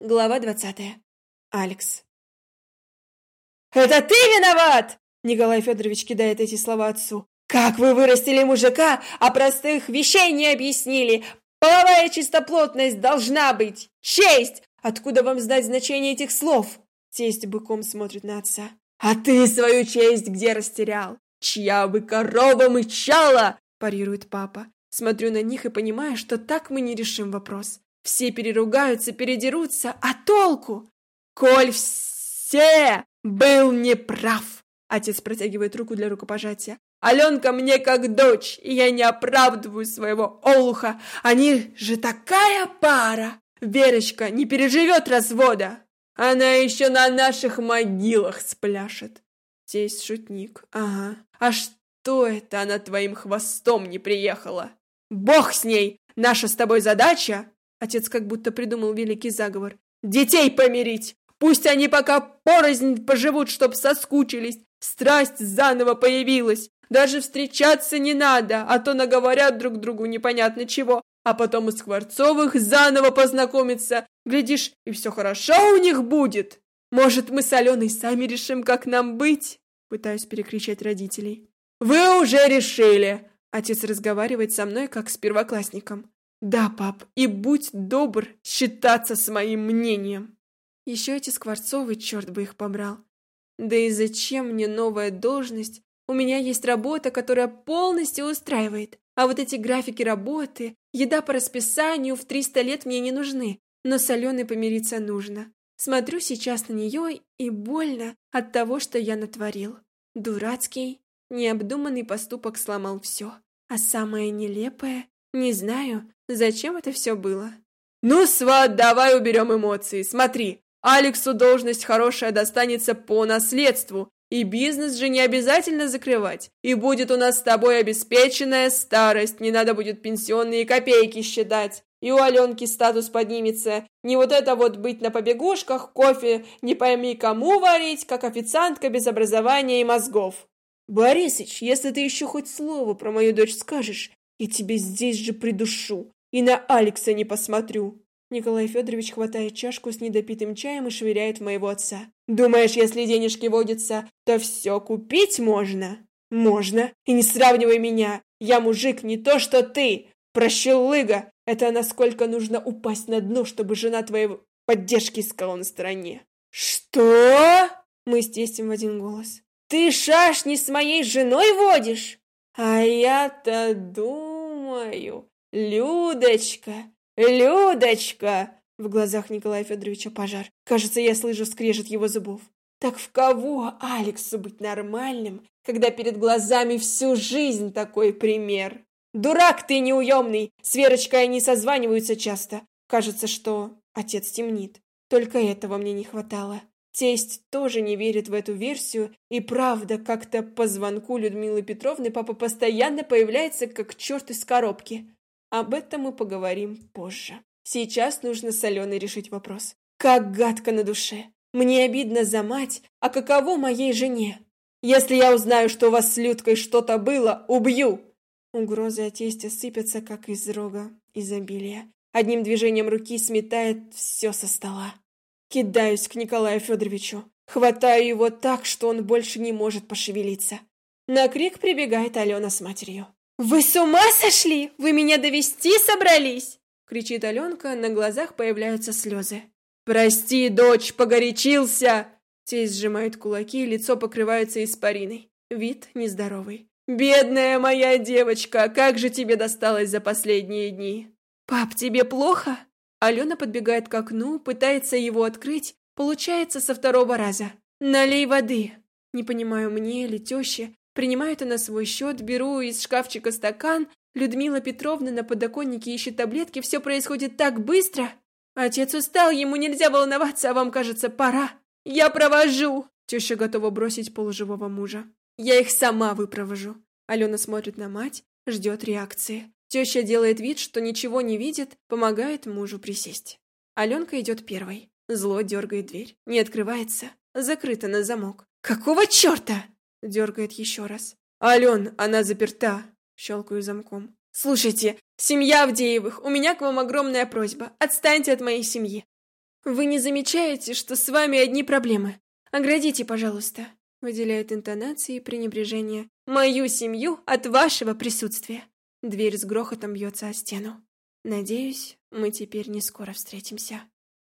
Глава двадцатая. Алекс. «Это ты виноват!» Николай Федорович кидает эти слова отцу. «Как вы вырастили мужика, а простых вещей не объяснили! Половая чистоплотность должна быть! Честь! Откуда вам знать значение этих слов?» Тесть быком смотрит на отца. «А ты свою честь где растерял? Чья бы корова мычала?» парирует папа. Смотрю на них и понимаю, что так мы не решим вопрос. Все переругаются, передерутся, а толку? Коль все был неправ. Отец протягивает руку для рукопожатия. Аленка мне как дочь, и я не оправдываю своего олуха. Они же такая пара. Верочка не переживет развода. Она еще на наших могилах спляшет. Тесть шутник. Ага. А что это она твоим хвостом не приехала? Бог с ней! Наша с тобой задача Отец как будто придумал великий заговор. «Детей помирить! Пусть они пока порознь поживут, чтоб соскучились! Страсть заново появилась! Даже встречаться не надо, а то наговорят друг другу непонятно чего, а потом у Скворцовых заново познакомиться. Глядишь, и все хорошо у них будет! Может, мы с Аленой сами решим, как нам быть?» Пытаюсь перекричать родителей. «Вы уже решили!» Отец разговаривает со мной, как с первоклассником. Да, пап, и будь добр считаться с моим мнением. Еще эти Скворцовы, черт бы их побрал. Да и зачем мне новая должность? У меня есть работа, которая полностью устраивает. А вот эти графики работы, еда по расписанию в 300 лет мне не нужны. Но с Аленой помириться нужно. Смотрю сейчас на нее и больно от того, что я натворил. Дурацкий, необдуманный поступок сломал все. А самое нелепое, не знаю, Зачем это все было? Ну, сват, давай уберем эмоции. Смотри, Алексу должность хорошая достанется по наследству, и бизнес же не обязательно закрывать. И будет у нас с тобой обеспеченная старость, не надо будет пенсионные копейки считать. И у Аленки статус поднимется. Не вот это вот быть на побегушках, кофе не пойми кому варить, как официантка без образования и мозгов. Борисыч, если ты еще хоть слово про мою дочь скажешь, я тебе здесь же придушу. И на Алекса не посмотрю. Николай Федорович хватает чашку с недопитым чаем и швыряет в моего отца. Думаешь, если денежки водятся, то все купить можно? Можно. И не сравнивай меня. Я мужик не то, что ты. Прощелыга. Это насколько нужно упасть на дно, чтобы жена твоей поддержки искала на стороне. Что? Мы с тестем в один голос. Ты шашни с моей женой водишь? А я-то думаю, «Людочка! Людочка!» В глазах Николая Федоровича пожар. Кажется, я слышу скрежет его зубов. Так в кого Алексу быть нормальным, когда перед глазами всю жизнь такой пример? Дурак ты неуемный! С Верочкой они созваниваются часто. Кажется, что отец темнит. Только этого мне не хватало. Тесть тоже не верит в эту версию, и правда, как-то по звонку Людмилы Петровны папа постоянно появляется, как черт из коробки. Об этом мы поговорим позже. Сейчас нужно с Аленой решить вопрос. Как гадко на душе. Мне обидно за мать, а каково моей жене? Если я узнаю, что у вас с Людкой что-то было, убью!» Угрозы от тестя сыпятся, как из рога изобилия. Одним движением руки сметает все со стола. Кидаюсь к Николаю Федоровичу. Хватаю его так, что он больше не может пошевелиться. На крик прибегает Алена с матерью. «Вы с ума сошли? Вы меня довести собрались?» кричит Аленка, на глазах появляются слезы. «Прости, дочь, погорячился!» Тесть сжимает кулаки, лицо покрывается испариной. Вид нездоровый. «Бедная моя девочка, как же тебе досталось за последние дни?» «Пап, тебе плохо?» Алена подбегает к окну, пытается его открыть, получается со второго раза. «Налей воды!» Не понимаю, мне или теще, Принимаю это на свой счет, беру из шкафчика стакан. Людмила Петровна на подоконнике ищет таблетки. Все происходит так быстро. Отец устал, ему нельзя волноваться, а вам, кажется, пора. Я провожу. Теща готова бросить полуживого мужа. Я их сама выпровожу. Алена смотрит на мать, ждет реакции. Теща делает вид, что ничего не видит, помогает мужу присесть. Аленка идет первой. Зло дергает дверь. Не открывается. Закрыта на замок. «Какого черта?» Дергает еще раз. «Ален, она заперта!» Щелкаю замком. «Слушайте, семья Авдеевых, у меня к вам огромная просьба. Отстаньте от моей семьи!» Вы не замечаете, что с вами одни проблемы? Оградите, пожалуйста, выделяет интонации пренебрежения, мою семью от вашего присутствия. Дверь с грохотом бьется о стену. Надеюсь, мы теперь не скоро встретимся.